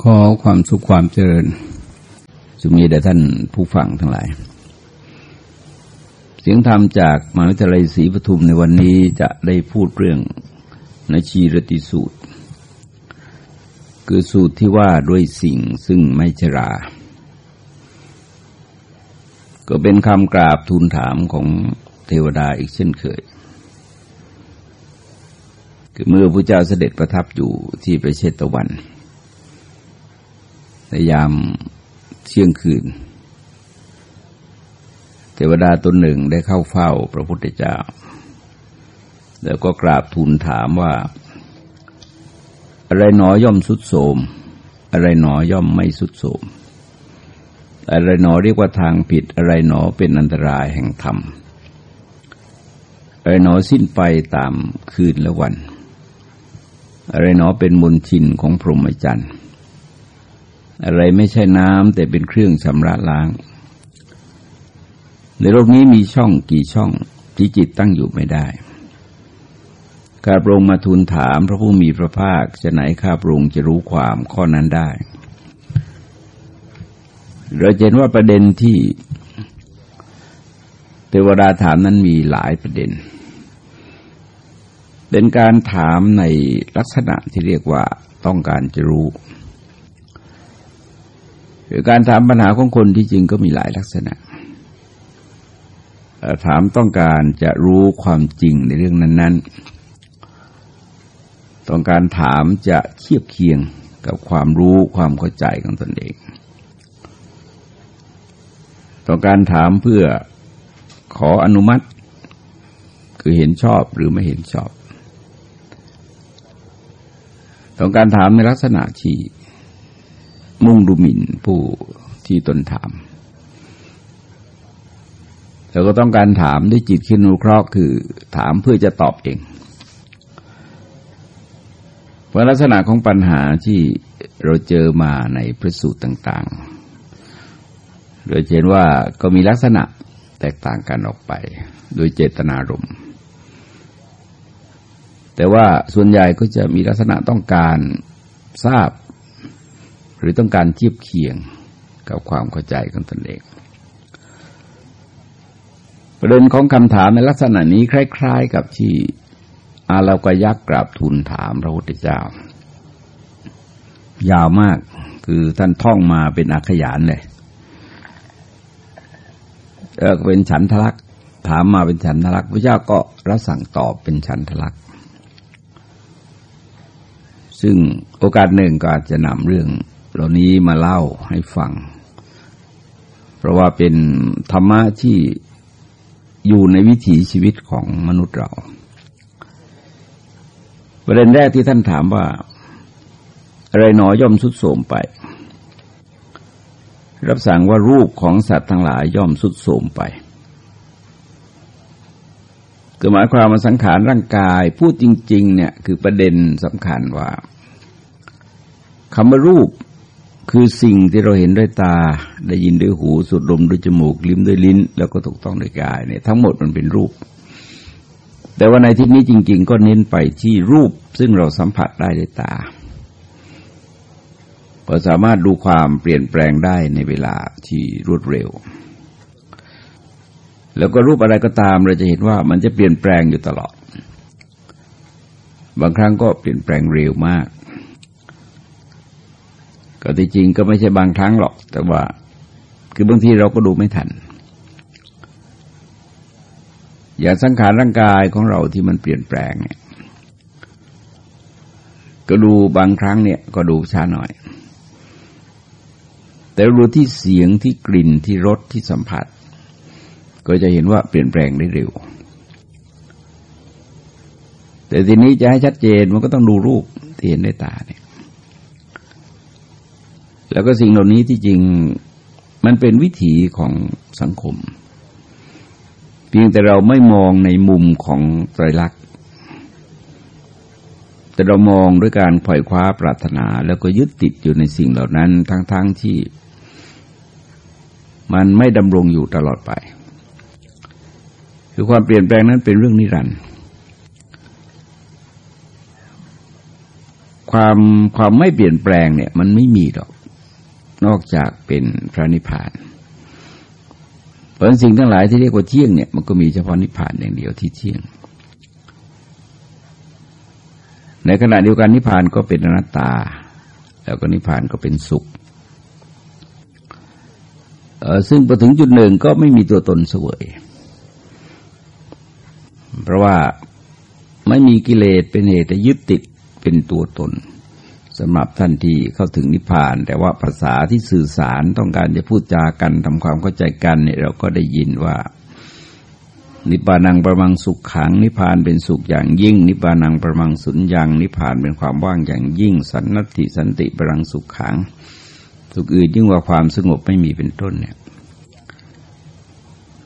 ขอความสุขความเจริญสุมีแด่ท่านผู้ฟังทั้งหลาย เสียงธรรมจากมหาวิทยาลัยศรีปทุมในวันนี้จะได้พูดเรื่องนชีรติสูตร คือสูตรที่ว่าด้วยสิ่งซึ่งไม่ชรา ก็เป็นคำกราบทูลถามของเทวดาอีกเช่นเคย คือเมื่อพระเจ้าเสด็จประทับอยู่ที่ประเชตวัน ในยามเที่ยงคืน เทวดาตนหนึ่งได้เข้าเฝ้าพระพุทธเจ้า แล้วก็กราบทูลถามว่า อะไรหนอย่อมสุดโสม อะไรหนอย่อมไม่สุดโสม อะไรหนอเรียกว่าทางผิด อะไรหนอเป็นอันตรายแห่งธรรม อะไรหนอสิ้นไปตามคืนและวัน อะไรหนอเป็นมนชินของพรหมจรรย์ อะไรไม่ใช่น้ำแต่เป็นเครื่องชำระล้าง ในโลกนี้มีช่องกี่ช่องที่จิตตั้งอยู่ไม่ได้ข้าพระองค์มาทูลถามพระผู้มีพระภาคจะไหนข้าพระองค์จะรู้ความข้อนั้นได้ เราเห็นว่าประเด็นที่เทวดาถามนั้นมีหลายประเด็น เป็นการถามในลักษณะที่เรียกว่าต้องการจะรู้ คือการถามปัญหาของคนที่จริงก็มีหลายลักษณะ ถามต้องการจะรู้ความจริงในเรื่องนั้น ๆ ต้องการถามจะเทียบเคียงกับความรู้ความเข้าใจของตนเอง ต้องการถามเพื่อขออนุมัติ คือเห็นชอบหรือไม่เห็นชอบ ต้องการถามในลักษณะที่ มุ่งดูหมิ่นผู้ที่ตนถามแล้วก็ต้องการถามด้วยจิตคิดนุเคราะห์คือถามเพื่อจะตอบเองเพราะลักษณะของปัญหาที่เราเจอมาในพระสูตรต่าง ๆ โดยเห็นว่าก็มีลักษณะแตกต่างกันออกไป โดยเจตนารมณ์ แต่ว่าส่วนใหญ่ก็จะมีลักษณะต้องการทราบ หรือต้องการเทียบเคียงกับความเข้าใจของตนเองประเด็นของคำถามในลักษณะนี้คล้าย ๆ กับที่อาลากยักษ์กราบทูลถามพระพุทธเจ้า ยาวมากคือท่านท่องมาเป็นอักขยานเลยเออเป็นฉันทลักษ์ถามมาเป็นฉันทลักษ์พระเจ้าก็รับสั่งตอบเป็นฉันทลักษ์ซึ่งโอกาสหนึ่งก็อาจจะนำเรื่อง เหล่านี้มาเล่าให้ฟัง เพราะว่าเป็นธรรมะที่อยู่ในวิถีชีวิตของมนุษย์เรา ประเด็นแรกที่ท่านถามว่า อะไรหนอย่อมสุดโสมไป รับสั่งว่ารูปของสัตว์ทั้งหลายย่อมสุดโสมไปคือหมายความมาสังขารร่างกายพูดจริง ๆ เนี่ยคือประเด็นสำคัญว่าคำว่ารูป คือสิ่งที่เราเห็นด้วยตา ได้ยินด้วยหู สูดดมด้วยจมูก ลิ้มด้วยลิ้น แล้วก็ถูกต้องด้วยกายเนี่ยทั้งหมดมันเป็นรูป แต่ว่าในที่นี้จริง ๆ ก็เน้นไปที่รูป ซึ่งเราสัมผัสได้ด้วยตาเราสามารถดูความเปลี่ยนแปลงได้ในเวลาที่รวดเร็ว แล้วก็รูปอะไรก็ตามเราจะเห็นว่ามันจะเปลี่ยนแปลงอยู่ตลอด บางครั้งก็เปลี่ยนแปลงเร็วมาก ก็ที่จริงก็ไม่ใช่บางครั้งหรอก แต่ว่า คือบางทีเราก็ดูไม่ทัน อย่างสังขารร่างกายของเราที่มันเปลี่ยนแปลงเนี่ย ก็ดูบางครั้งเนี่ย ก็ดูช้าหน่อย แต่ดูที่เสียงที่กลิ่นที่รสที่สัมผัส ก็จะเห็นว่าเปลี่ยนแปลงได้เร็ว แต่ทีนี้จะให้ชัดเจนมันก็ต้องดูรูปที่เห็นด้วยตาเนี่ย แล้วก็สิ่งเหล่านี้ที่จริงมันเป็นวิถีของสังคม เพียงแต่เราไม่มองในมุมของไตรลักษณ์แต่เรามองด้วยการปล่อยคว้าปรารถนา แล้วก็ยึดติดอยู่ในสิ่งเหล่านั้น ทั้งๆทที่ มันไม่ดำรงอยู่ตลอดไป คือความเปลี่ยนแปลงนั้นเป็นเรื่องนิรันดร์คความความไม่เปลี่ยนแปลงเนี่ย มันไม่มีหรอก นอกจากเป็นพระนิพพาน เพราะสิ่งทั้งหลายที่เรียกว่าเที่ยงเนี่ยมันก็มีเฉพาะนิพพานอย่างเดียวที่เที่ยง ในขณะเดียวกันนิพพานก็เป็นอนัตตา แล้วก็นิพพานก็เป็นสุขซึ่งพอถึงจุดหนึ่งก็ไม่มีตัวตนเสวย เพราะว่าไม่มีกิเลสเป็นเหตุยึดติดเป็นตัวตน สำหรับท่านที่เข้าถึงนิพพาน แต่ว่าภาษาที่สื่อสารต้องการจะพูดจากันทำความเข้าใจกันเนี่ยเราก็ได้ยินว่า นิพพานังประมังสุขขัง นิพพานเป็นสุขอย่างยิ่ง นิพพานังประมังสุญญังนิพพานเป็นความว่างอย่างยิ่ง สันนติสันติประมังสุขขัง สุขอื่นยิ่งกว่าความสงบไม่มีเป็นต้นเนี่ย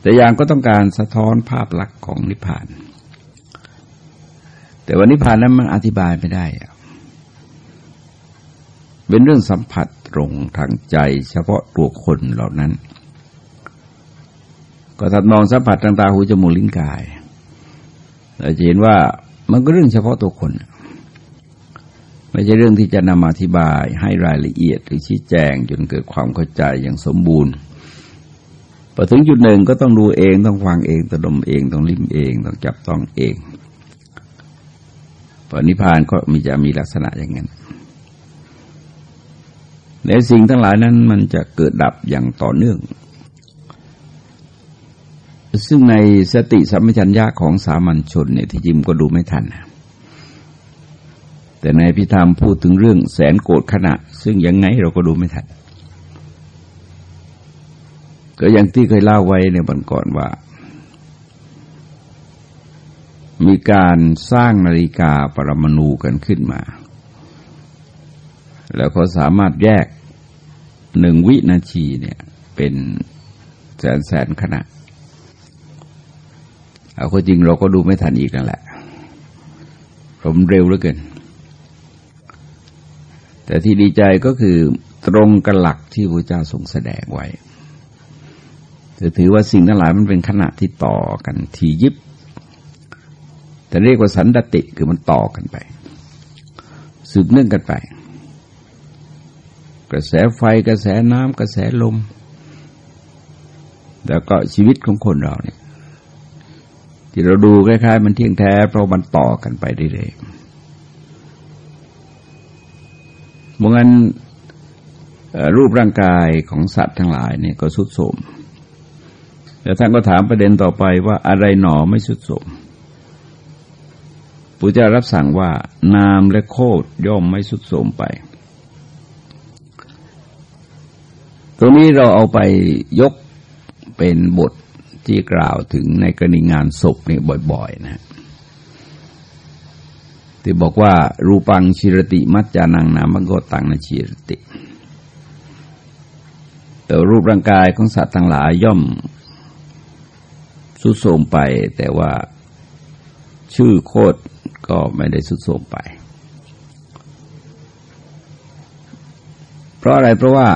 แต่อย่างก็ต้องการสะท้อนภาพลักษณ์ของนิพพาน แต่วันนิพพานนั้นมันอธิบายไม่ได้อะ เป็นเรื่องสัมผัสตรงทางใจเฉพาะตัวคนเหล่านั้น ก็ถัดมองสัมผัสทางตาหูจมูกลิ้นกายเราจะเห็นว่ามันก็เรื่องเฉพาะตัวคน ไม่ใช่เรื่องที่จะนำมาอธิบายให้รายละเอียดหรือชี้แจงจนเกิดความเข้าใจอย่างสมบูรณ์พอถึงจุดหนึ่งก็ต้องดูเองต้องฟังเองต้องดมเองต้องลิ้มเองต้องจับต้องเองพอนิพพานก็มีจะมีลักษณะอย่างนั้น ในสิ่งทั้งหลายนั้นมันจะเกิดดับอย่างต่อเนื่อง ซึ่งในสติสัมปชัญญะของสามัญชนเนี่ยที่จริงก็ดูไม่ทัน แต่ในพิธามพูดถึงเรื่องแสนโกรธขณะ ซึ่งยังไงเราก็ดูไม่ทัน ก็อย่างที่เคยเล่าไว้ในวันก่อนว่า มีการสร้างนาฬิกาปรมาณูกันขึ้นมา แล้วก็สามารถแยกหนึ่งวินาทีเนี่ยเป็นแสนแสนขณะเอาก็จริงเราก็ดูไม่ทันอีกนั่นแหละ ผมเร็วเหลือเกิน แต่ที่ดีใจก็คือตรงกับหลักที่พระเจ้าทรงแสดงไว้จะถือว่าสิ่งทั้งหลายมันเป็นขณะที่ต่อกันทียิบ แต่เรียกว่าสันดติคือมันต่อกันไป สืบเนื่องกันไป กระแสไฟกระแสน้ำกระแสลม แล้วก็ชีวิตของคนเราเนี่ย ที่เราดูคล้ายๆ มันเที่ยงแท้เพราะมันต่อกันไปเรื่อยๆเมื่องั้นรูปร่างกายของสัตว์ทั้งหลายเนี่ยก็สุดโทมแต่ท่านก็ถามประเด็นต่อไปว่าอะไรหนอไม่สุดโทมปุจจารับสั่งว่านามและโคดย่อมไม่สุดโทมไป ตรงนี้เราเอาไปยกเป็นบทที่กล่าวถึงในกรณีงานศพนี่บ่อยๆนะที่บอกว่า รูปังชิรติมัจจานังนามังโกตังนชิรติ แต่รูปร่างกายของสัตว์ทั้งหลายย่อมสุดโทมไป แต่ว่าชื่อโคตรก็ไม่ได้สุดโทมไป เพราะอะไรเพราะว่า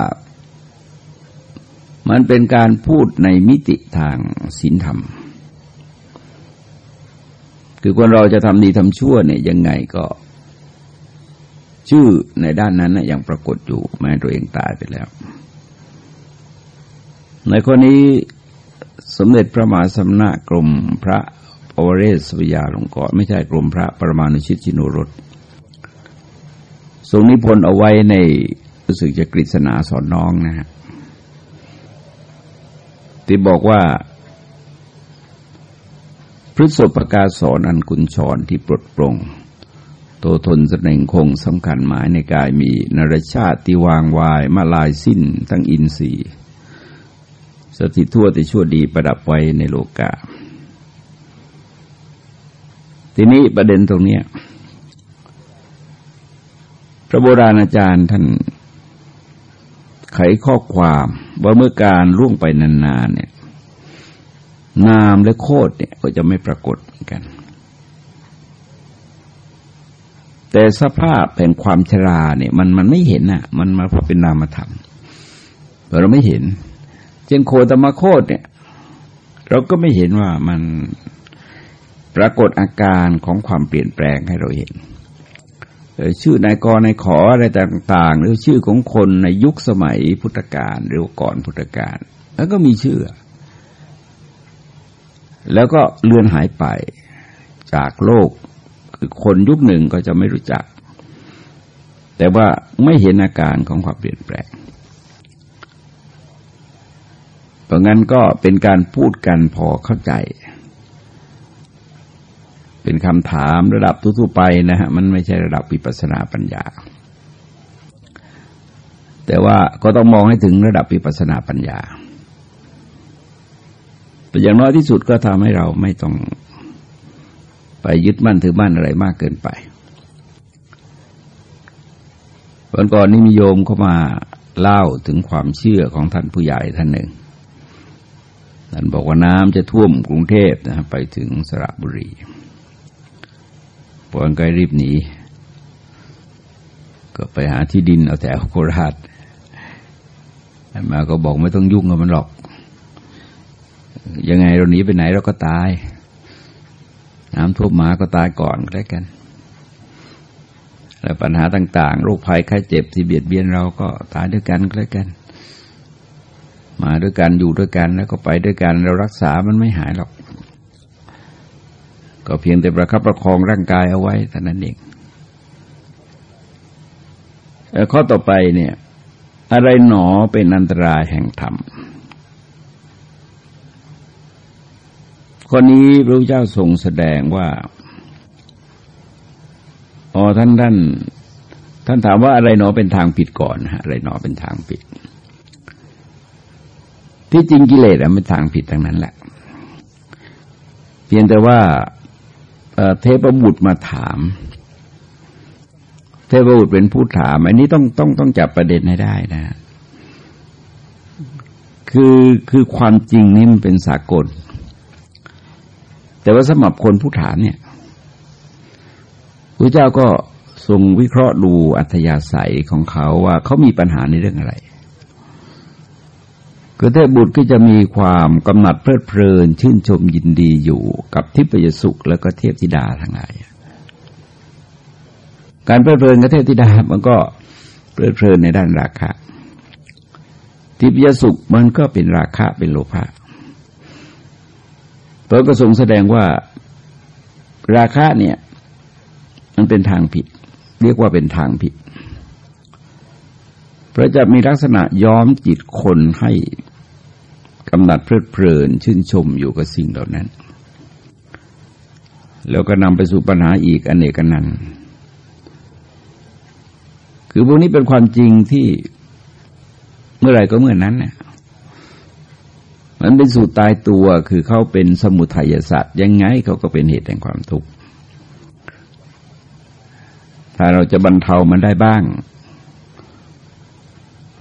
มันเป็นการพูดในมิติทางศีลธรรม คือคนเราจะทำดีทำชั่วเนี่ยยังไงก็ ชื่อในด้านนั้นนะยังปรากฏอยู่แม้ตัวเองตายไปแล้ว ในข้อนี้สมเด็จพระมหาสมณะกรมพระปวเรศวิยาลงกรไม่ใช่กรมพระปรมาณุชิตจินุรสทรงนิพนธ์เอาไว้ในรู้สึกจะกฤษณาสอนน้องนะฮะ ที่บอกว่า พฤษภกาสอนอันกุญชรที่ปลดปรงโตทนแสดงคงสำคัญหมายในกายมีนรชาติที่วางวายมาลายสิ้นทั้งอินทรีย์สถิตทั่วแต่ชั่วดีประดับไว้ในโลกา ทีนี้ประเด็นตรงนี้พระโบราณอาจารย์ท่าน ไขข้อความว่าเมื่อการล่วงไปนานๆเนี่ยนามและโคดเนี่ยก็จะไม่ปรากฏเหมือนกัน แต่สภาพแห่งความชราเนี่ยมันมันไม่เห็นอะ มันมาเพราะเป็นนามธรรมเราไม่เห็น เช่นโคตมโคดเนี่ย เราก็ไม่เห็นว่ามันปรากฏอาการของความเปลี่ยนแปลงให้เราเห็น ชื่อนายกนายขออะไรต่างๆ หรือชื่อของคนในยุคสมัยพุทธกาลหรือก่อนพุทธกาลแล้วก็มีชื่อ แล้วก็เลือนหายไปจากโลกคือคนยุคหนึ่งก็จะไม่รู้จัก แต่ว่าไม่เห็นอาการของความเปลี่ยนแปลงเพราะงั้นก็เป็นการพูดกันพอเข้าใจ เป็นคำถามระดับทั่วไปนะฮะมันไม่ใช่ระดับวิปัสนาปัญญา แต่ว่าก็ต้องมองให้ถึงระดับวิปัสนาปัญญาแต่อย่างน้อยที่สุดก็ทำให้เราไม่ต้องไปยึดมั่นถือมั่นอะไรมากเกินไปวันก่อนนี้มีโยมเข้ามาเล่าถึงความเชื่อของท่านผู้ใหญ่ท่านหนึ่งท่านบอกว่าน้ำจะท่วมกรุงเทพนะไปถึงสระบุรี ปอนก็รีบหนี ก็ไปหาที่ดินเอาแถวโคราชมาก็บอกไม่ต้องยุ่งกับมันหรอก ยังไงเราหนีไปไหนเราก็ตาย น้ำท่วมหมาก็ตายก่อนแล้วกัน และปัญหาต่างๆ โรคภัยไข้เจ็บที่เบียดเบียนเราก็ตายด้วยกันแล้วกัน มาด้วยกันอยู่ด้วยกันแล้วก็ไปด้วยกัน เรารักษามันไม่หายหรอก ก็เพียงแต่ประคับประคองร่างกายเอาไว้เท่านั้นเองข้อต่อไปเนี่ย อะไรหนอเป็นอันตรายแห่งธรรมข้อนี้พระเจ้าทรงแสดงว่าอ๋อท่านท่านท่านถามว่าอะไรหนอเป็นทางผิดก่อนฮะอะไรหนอเป็นทางผิด ที่จริงกิเลสอะเป็นทางผิดทั้งนั้นแหละ เพียงแต่ว่า เทพบุตรมาถาม เทพบุตรเป็นผู้ถาม อันนี้ต้องต้องต้องจับประเด็นให้ได้นะคือคือความจริงนี่มันเป็นสากล แต่ว่าสำหรับคนผู้ถามเนี่ยพระเจ้าก็ทรงวิเคราะห์ดูอัธยาศัยของเขาว่าเขามีปัญหาในเรื่องอะไร คือเทพบุตรก็จะมีความกำหนัดเพลิดเพลิน ชื่นชมยินดีอยู่กับทิพยสุขแล้วก็เทพธิดาทั้งหลายการเพลิดเพลินกับเทพธิดามันก็เพลิดเพลินในด้านราคะ ทิพยสุขมันก็เป็นราคะเป็นโลภะพระก็ทรงแสดงว่าราคะเนี่ย มันเป็นทางผิด เรียกว่าเป็นทางผิดเพราะจะมีลักษณะย้อมจิตคนให้ กำหนัดเพลิดเพลินชื่นชมอยู่กับสิ่งเหล่านั้น แล้วก็นำไปสู่ปัญหาอีกอนเนกนันคือพวกนี้เป็นความจริงที่เมื่อไรก็เมื่อนั้นเนี่ยมันเป็นสูตรตายตัวคือเขาเป็นสมุทัยสัตว์ยังไงเขาก็เป็นเหตุแห่งความทุกข์ ถ้าเราจะบรรเทามันได้บ้าง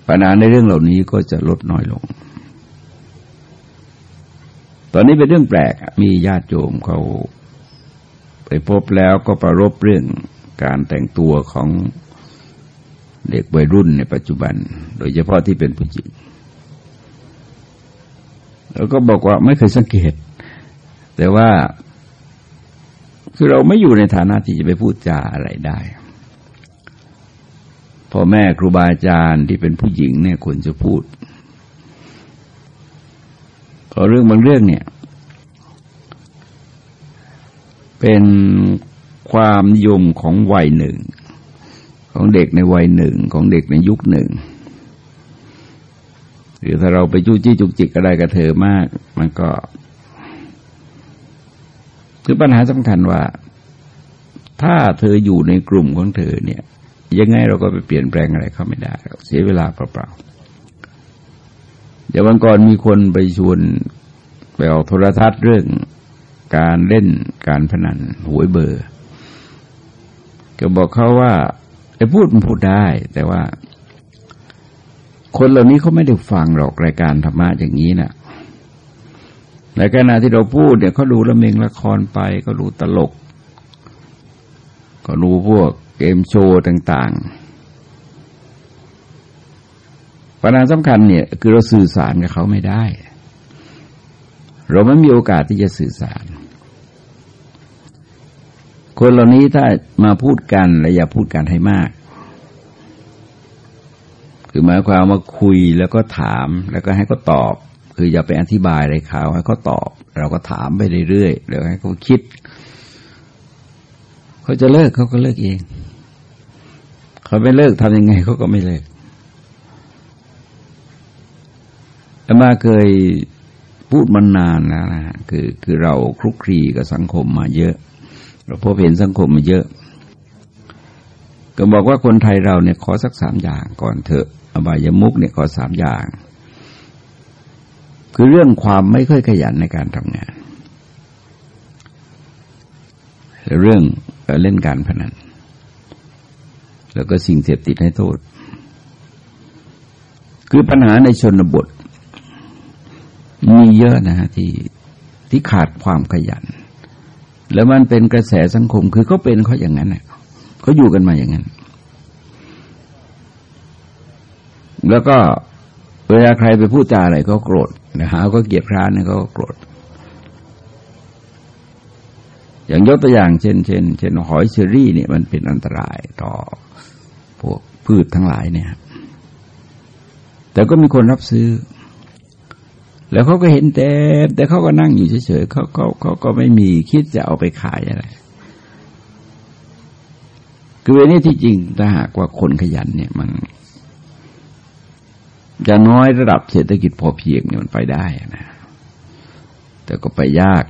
ปัญหาในเรื่องเหล่านี้ก็จะลดน้อยลง ตอนนี้เป็นเรื่องแปลกมีญาติโยมเขาไปพบแล้วก็ประรบเรื่องการแต่งตัวของเด็กวัยรุ่นในปัจจุบัน โดยเฉพาะที่เป็นผู้หญิงแล้วก็บอกว่าไม่เคยสังเกต แต่ว่าคือเราไม่อยู่ในฐานะที่จะไปพูดจาอะไรได้พ่อแม่ครูบาอาจารย์ที่เป็นผู้หญิงเนี่ยควรจะพูด เพราะเรื่องบางเรื่องเนี่ย เป็นความยมของวัยหนึ่ง ของเด็กในวัยหนึ่งของเด็กในยุคหนึ่งหรือถ้าเราไปจู้จี้จุกจิกอะไรกับเธอมาก มันก็คือปัญหาสำคัญว่า ถ้าเธออยู่ในกลุ่มของเธอเนี่ย ยังไงเราก็ไปเปลี่ยนแปลงอะไรเขาไม่ได้ เสียเวลาเปล่าๆ เดี๋ยววันก่อนมีคนไปชวนไปออกโทรทัศน์เรื่องการเล่นการพนันหวยเบอร์ก็บอกเขาว่าไอ้พูดมันพูดได้ แต่ว่า คนเหล่านี้เขาไม่ได้ฟังหรอกรายการธรรมะอย่างนี้นะ่ะในขณะที่เราพูดเนี่ยเขาดูละเมงละครไปก็ดูตลก ก็ดูพวกเกมโชว์ต่าง ๆ ปัญหาสำคัญเนี่ยคือเราสื่อสารกับเขาไม่ได้ เราไม่มีโอกาสที่จะสื่อสาร คนเหล่านี้ถ้ามาพูดกันและอย่าพูดกันให้มาก คือหมายความว่าคุยแล้วก็ถามแล้วก็ให้เขาตอบ คืออย่าไปอธิบายอะไรเขาให้เขาตอบ เราก็ถามไปเรื่อยๆแล้วให้เขาคิดเขาจะเลิกเขาก็เลิกเอง เขาไม่เลิกทำยังไงเขาก็ไม่เลิก แต่มาเคยพูดมานานแล้วนะ คือคือเราคลุกคลีกับสังคมมาเยอะ เราพบเห็นสังคมมาเยอะ ก็บอกว่าคนไทยเราเนี่ยขอสักสามอย่างก่อนเถอะอบายมุกเนี่ยขอสามอย่าง คือเรื่องความไม่ค่อยขยันในการทำงาน เรื่องเล่นการพนัน แล้วก็สิ่งเสพติดให้โทษ คือปัญหาในชนบท มีเยอะนะฮะที่ที่ขาดความขยัน แล้วมันเป็นกระแสสังคมคือเขาเป็นเขาอย่างนั้นเน่ยเขาอยู่กันมาอย่างนั้น แล้วก็เวลาใครไปพูดจาอะไรก็โกรธนะฮะก็เกลียดคร้านเนี่ยก็โกรธ อย่างยกตัวอย่างเช่นเช่นเช่นหอยเชอรี่เนี่ยมันเป็นอันตรายต่อพวกพืชทั้งหลายเนี่ย แต่ก็มีคนรับซื้อ แล้วเขาก็เห็นแต่ แต่เขาก็นั่งอยู่เฉยๆเขาเขาเขาก็ไม่มีคิดจะเอาไปขายอะไรคือเนี้ที่จริงถ้าหากว่าคนขยันเนี่ยมันจะน้อยระดับเศรษฐกิจพอเพียงเนี่ยมันไปได้นะ แต่ก็ไปยาก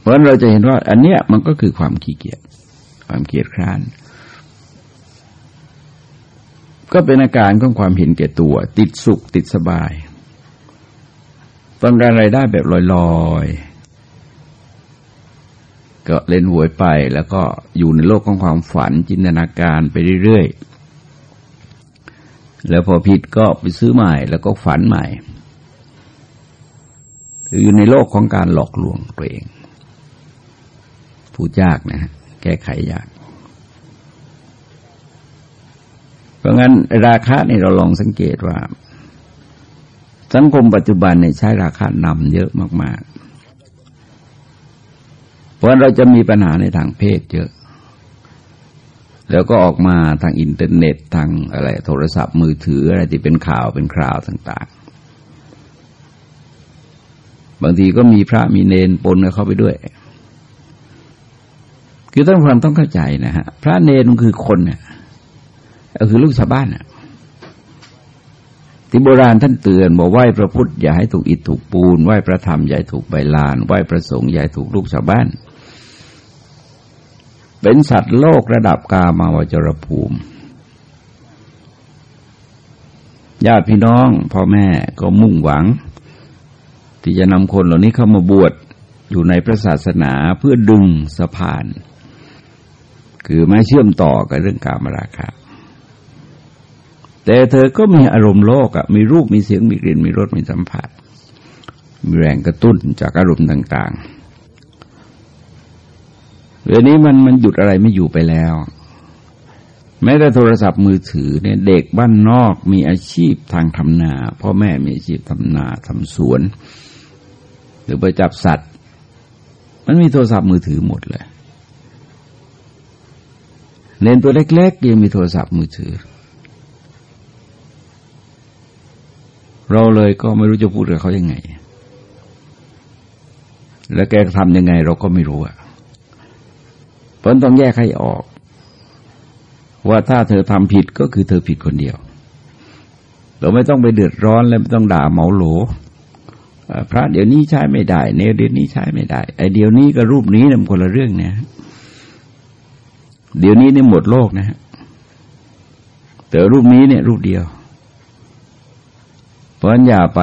เพราะเราจะเห็นว่า อันเนี้ยมันก็คือความขี้เกียจความเกียจคร้าน ก็เป็นอาการของความเห็นแก่ตัว ติดสุขติดสบายต้องการรายได้แบบลอยๆ ก็เล่นหวยไปแล้วก็อยู่ในโลกของความฝันจินตนาการไปเรื่อยๆ แล้วพอผิดก็ไปซื้อใหม่แล้วก็ฝันใหม่ อยู่ในโลกของการหลอกลวงตัวเอง ผู้ยากนะ แก้ไขยาก เพราะงั้นราคานี่เราลองสังเกตว่า สังคมปัจจุบันเนี่ยใช้ราคานำเยอะมาก ๆ เพราะเราจะมีปัญหาในทางเพศเยอะ แล้วก็ออกมาทางอินเทอร์เน็ตทางอะไรโทรศัพท์มือถืออะไรที่เป็นข่าวเป็นคราวต่าง ๆ บางทีก็มีพระมีเนนปนเข้าไปด้วยคือต้องความต้องเข้าใจนะฮะพระเนนคือคนเนี่ย ก็คือลูกชาวบ้านอะที่โบราณท่านเตือนบอกไหว้พระพุทธอย่าให้ถูกอิฐถูกปูนไหว้พระธรรมอย่าให้ถูกใบลานไหว้พระสงฆ์อย่าให้ถูกลูกชาวบ้าน เป็นสัตว์โลกระดับกามาวจรภูมิญาติพี่น้องพ่อแม่ก็มุ่งหวัง ที่จะนำคนเหล่านี้เข้ามาบวชอยู่ในพระศาสนาเพื่อดึงสะพาน คือไม่เชื่อมต่อกับเรื่องกามราคะ แต่เธอก็มีอารมณ์โลกอะมีรูปมีเสียงมีกลิ่นมีรสมีสัมผัส มีแรงกระตุ้นจากอารมณ์ต่างๆเรื่องนี้มันมันหยุดอะไรไม่อยู่ไปแล้ว แม้แต่โทรศัพท์มือถือเนี่ยเด็กบ้านนอกมีอาชีพทางทำนาพ่อแม่มีอาชีพทำนาทำสวน หรือไปจับสัตว์ มันมีโทรศัพท์มือถือหมดเลยเน้นตัวเล็กๆยังมีโทรศัพท์มือถือ เราเลยก็ไม่รู้จะพูดกับเขายังไง แล้วแกทำยังไงเราก็ไม่รู้อะเพราะต้องแยกให้ออก ว่าถ้าเธอทำผิดก็คือเธอผิดคนเดียว เราไม่ต้องไปเดือดร้อนและไม่ต้องด่าเมาโหลพระเดี๋ยวนี้ใช้ไม่ได้เนเดี๋ยวนี้ใช้ไม่ได้ ไอเดี๋ยวนี้กับรูปนี้นำคนละเรื่องเนี่ยเดี๋ยวนี้นี่หมดโลกนะฮะแต่รูปนี้เนี่ยรูปเดียว เพราะฉะนั้นอย่าไป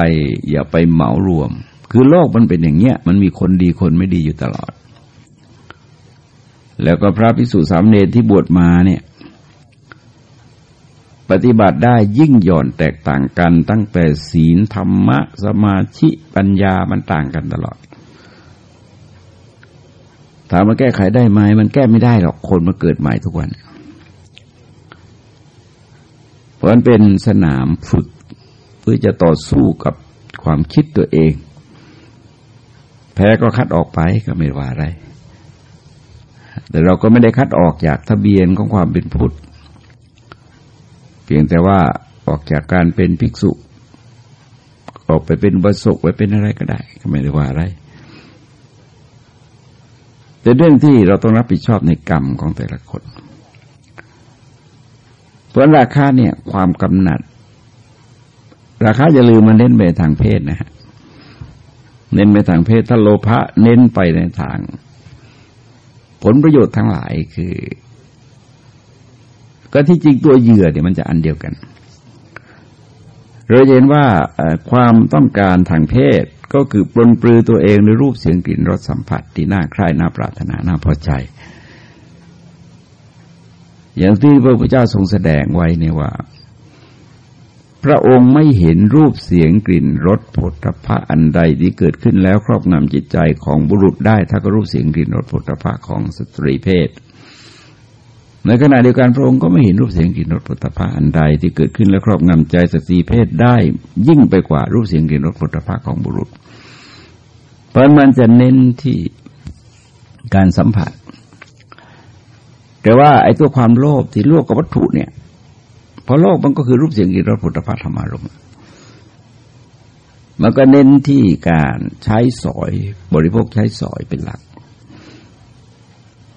อย่าไปเหมารวม คือโลกมันเป็นอย่างเงี้ย มันมีคนดีคนไม่ดีอยู่ตลอด แล้วก็พระพิสุสามเณรที่บวชมาเนี่ยปฏิบัติได้ยิ่งหย่อนแตกต่างกัน ตั้งแต่ศีลธรรมะ สมาธิปัญญามันต่างกันตลอด ถามมาแก้ไขได้ไหมมันแก้ไม่ได้หรอกคนมาเกิดใหม่ทุกวัน เพราะมันเป็นสนามฝึก พื่อจะต่อสู้กับความคิดตัวเอง แพ้ก็คัดออกไปก็ไม่ว่าอะไร แต่เราก็ไม่ได้คัดออกจากทะเบียนของความเป็นพุทธ เพียงแต่ว่าออกจากการเป็นภิกษุ ออกไปเป็นบสกไปเป็นอะไรก็ได้ ก็ไม่ได้ว่าอะไร แต่เรื่องที่เราต้องรับผิดชอบในกรรมของแต่ละคนเพราะราคาเนี่ยความกำหนัด ราคาอย่าลืมมาเน้นไปทางเพศนะฮะเน้นไปทางเพศถ้าโลภะเน้นไปในทาง ผลประโยชน์ทั้งหลายคือ ก็ที่จริงตัวเหยื่อเนี่ยมันจะอันเดียวกันเราเห็นว่าความต้องการทางเพศก็คือปลนปลือตัวเองในรูปเสียงกลิ่นรสสัมผัสที่น่าใคร่น่าปรารถนาน่าพอใจ อย่างที่พระพุทธเจ้าทรงแสดงไว้เนี่ยว่า พระองค์ไม่เห็นรูปเสียงกลิ่นรสผลตภะอันใดที่เกิดขึ้นแล้วครอบงำจิตใจของบุรุษได้ถ้าก็รูปเสียงกลิ่นรสผลตภะของสตรีเพศ ในขณะเดียวกันพระองค์ก็ไม่เห็นรูปเสียงกลิ่นรสผลตภะอันใดที่เกิดขึ้นแล้วครอบงำใจสตรีเพศได้ ยิ่งไปกว่ารูปเสียงกลิ่นรสผลตภะของบุรุษ เพราะมันจะเน้นที่การสัมผัส แต่ว่าไอ้ตัวความโลภที่โลภกับวัตถุเนี่ย พราะโลกมันก็คือรูปเสียงกลิ่นรสผลิตภัณฑ์ธรรมารมมันก็เน้นที่การใช้สอยบริโภคใช้สอยเป็นหลัก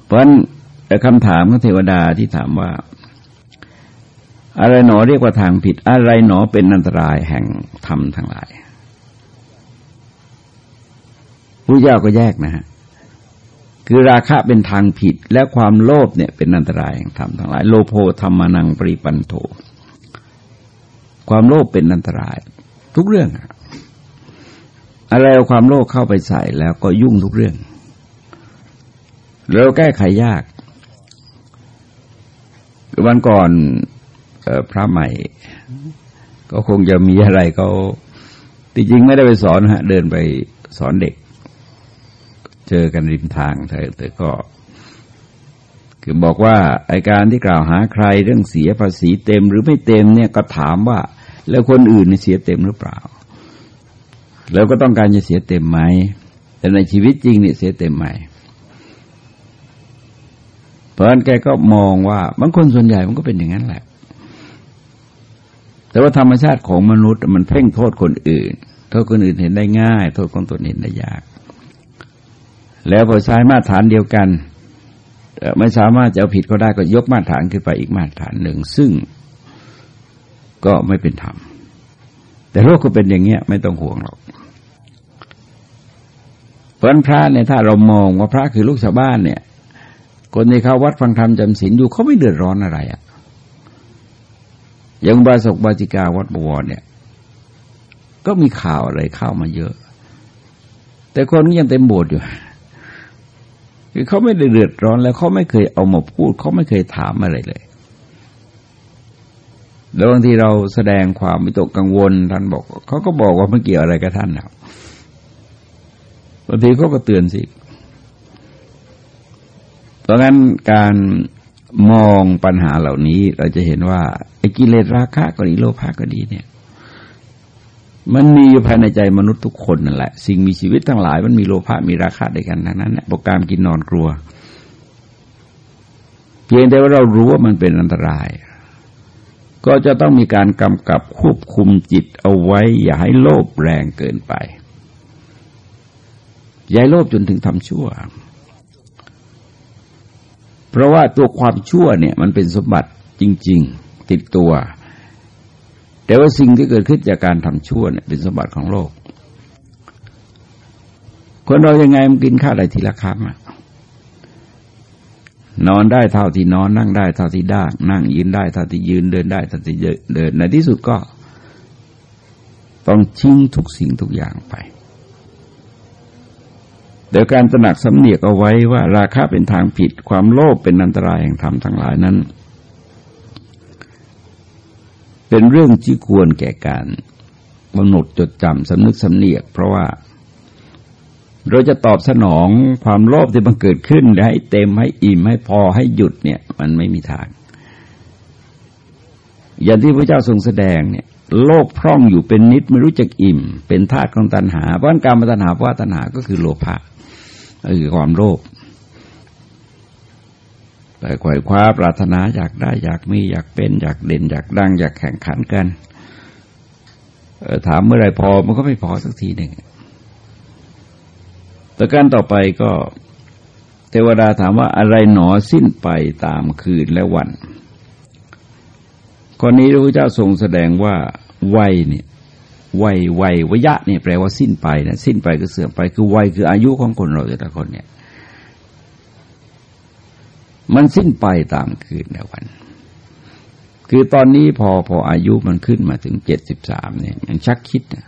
เพราะนั้นคำถามของเทวดาที่ถามว่า อะไรหนอเรียกว่าทางผิด อะไรหนอเป็นอันตรายแห่งธรรมทั้งหลายผู้เจ้าก็แยกนะฮะ คือราคะเป็นทางผิดและความโลภเนี่ยเป็นอันตรายแห่งธรรมทั้งหลาย โลโภธรรมานังปริปันโทความโลภเป็นอันตราย ทุกเรื่อง อะไรเอาความโลภเข้าไปใส่แล้วก็ยุ่งทุกเรื่องเราแก้ไขยากวันก่อนพระใหม่ ก็คงจะมีอะไรเขาที่จริงไม่ได้ไปสอนฮะ เดินไปสอนเด็ก เจอกันริมทางเธอเธอก็ คือบอกว่าไอการที่กล่าวหาใครเรื่องเสียภาษีเต็มหรือไม่เต็มเนี่ยก็ถามว่า แล้วคนอื่นเสียเต็มหรือเปล่า แล้วก็ต้องการจะเสียเต็มไหมแต่ในชีวิตจริงเนี่ยเสียเต็มไหมเพราะนั้นแกก็มองว่าบางคนส่วนใหญ่มันก็เป็นอย่างนั้นแหละ แต่ว่าธรรมชาติของมนุษย์มันเพ่งโทษคนอื่น โทษคนอื่นเห็นได้ง่าย โทษคนตนเห็นได้ยาก แล้วพอใช้มาตรฐานเดียวกันไม่สามารถจะเอาผิดก็ได้ก็ยกมาตรฐานขึ้นไปอีกมาตรฐานหนึ่ง ซึ่งก็ไม่เป็นธรรม แต่โลกก็เป็นอย่างเงี้ยไม่ต้องห่วงหรอกเพราะพระเนี่ยถ้าเรามองว่าพระคือลูกชาวบ้านเนี่ย คนที่เขาวัดฟังธรรมจำศีลอยู่เขาไม่เดือดร้อนอะไรอะ่ะอย่างบาศกบาจิกาวัดบวรเนี่ย ก็มีข่าวอะไรเข้ามาเยอะ แต่คนก็ยังเต็มโบสถ์อยู่ คือเขาไม่ได้เดือดร้อนแล้วเขาไม่เคยเอามาพูด เขาไม่เคยถามอะไรเลย แล้วบางทีเราแสดงความมิตกกังวลท่านบอกเขาก็บอกว่าไม่เกี่ยวอะไรกับท่านนะบางทีเขาก็เตือนสิ เพราะงั้นการมองปัญหาเหล่านี้เราจะเห็นว่าไอ้กิเลสราคะก็ดีโลภะก็ดีเนี่ย มันมีอยู่ภายในใจมนุษย์ทุกคนนั่นแหละ สิ่งมีชีวิตทั้งหลาย มันมีโลภะมีราคะด้วยกันทั้งนั้นแหละโปรแกรมกินนอนกลัว เพียงแต่ว่าเรารู้ว่ามันเป็นอันตราย ก็จะต้องมีการกำกับควบคุมจิตเอาไว้ อย่าให้โลภแรงเกินไป อย่าโลภจนถึงทำชั่ว เพราะว่าตัวความชั่วเนี่ย มันเป็นสมบัติจริง ๆ ติดตัว แต่ว่าสิ่งที่เกิดขึ้นจากการทำชั่วเนี่ยเป็นสมบัติของโลก คนเรายังไงมันกินข้าวได้ทีละคำอะนอนได้เท่าที่นอนนั่งได้เท่าที่ได้นั่งยืนได้เท่าที่ยืนเดินได้เท่าที่เดินในที่สุดก็ ต้องทิ้งทุกสิ่งทุกอย่างไปเดี๋ยวการตระหนักสำเนียกเอาไว้ว่าราคาเป็นทางผิดความโลภเป็นอันตรายแห่งธรรมทั้งหลายนั้น เป็นเรื่องที่ควรแก่การกำหนดจดจำสำนึกสำเนียก เพราะว่า เราจะตอบสนองความโลภที่มันเกิดขึ้นให้เต็มให้อิ่มให้พอให้หยุดเนี่ย มันไม่มีทาง อย่างที่พระเจ้าทรงแสดงเนี่ย โลกพร่องอยู่เป็นนิดไม่รู้จักอิ่ม เป็นธาตุของตัณหาเพราะการมาตัณหาเพราะว่าตัณหาก็คือโลภะคือความโลภ ไปไขว่คว้าปรารถนาอยากได้อยากมีอยากเป็นอยากเด่นอยากดังอยากแข่งขันกันถามเมื่อไรพอมันก็ไม่พอสักทีหนึ่งแต่การต่อไปก็เทวดาถามว่าอะไรหนอสิ้นไปตามคืนและวันกรณีพระพุทธเจ้าทรงแสดงว่าวัยเนี่ยวัยวัยวยะเนี่ยแปลว่าสิ้นไปนะสิ้นไปก็เสื่อมไปคือวัยคืออายุของคนเราแต่ละคนเนี่ย มันสิ้นไปตามคืนและวัน คือตอนนี้พอพออายุมันขึ้นมาถึงเจ็ดสิบสามเนี่ยยังชักคิดนะ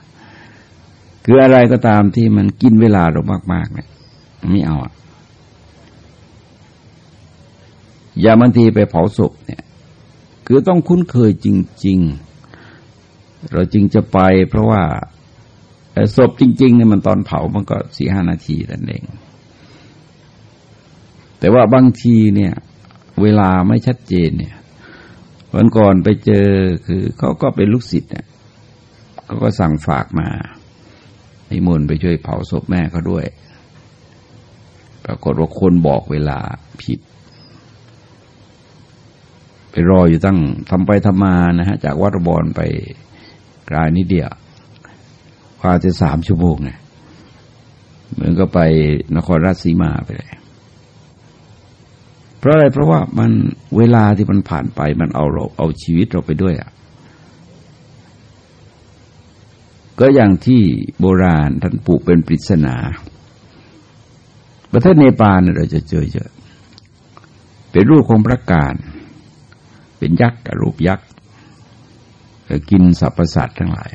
คืออะไรก็ตามที่มันกินเวลาเรามากๆเนี่ยไม่เอาอะอย่าบางทีไปเผาศพเนี่ย คือต้องคุ้นเคยจริง ๆ เราจึงจะไปเพราะว่าศพจริงๆเนี่ยมันตอนเผามันก็สี่ห้านาทีนั่นเอง แต่ว่าบางทีเนี่ย เวลาไม่ชัดเจนเนี่ยวันก่อนไปเจอคือเขาก็เป็นลูกศิษย์เนี่ยเขาก็สั่งฝากมาให้มนไปช่วยเผาศพแม่เขาด้วย ปรากฏว่าคนบอกเวลาผิด ไปรออยู่ตั้งทำไปทำมานะฮะ จากวัดบอลไปกลายนิดเดียวพาจะสามชั่วโมงไงเหมือนก็ไปนครราชสีมาไปเลย เพราะอะไรเพราะว่ามันเวลาที่มันผ่านไปมันเอาเราเอาชีวิตเราไปด้วยอะก็อย่างที่โบราณท่านปลูกเป็นปริศนา ประเทศเนปาลเราจะเจอเยอะเป็นรูปของพระการ เป็นยักษ์รูปยักษ์กินสรรพสัตว์ทั้งหลาย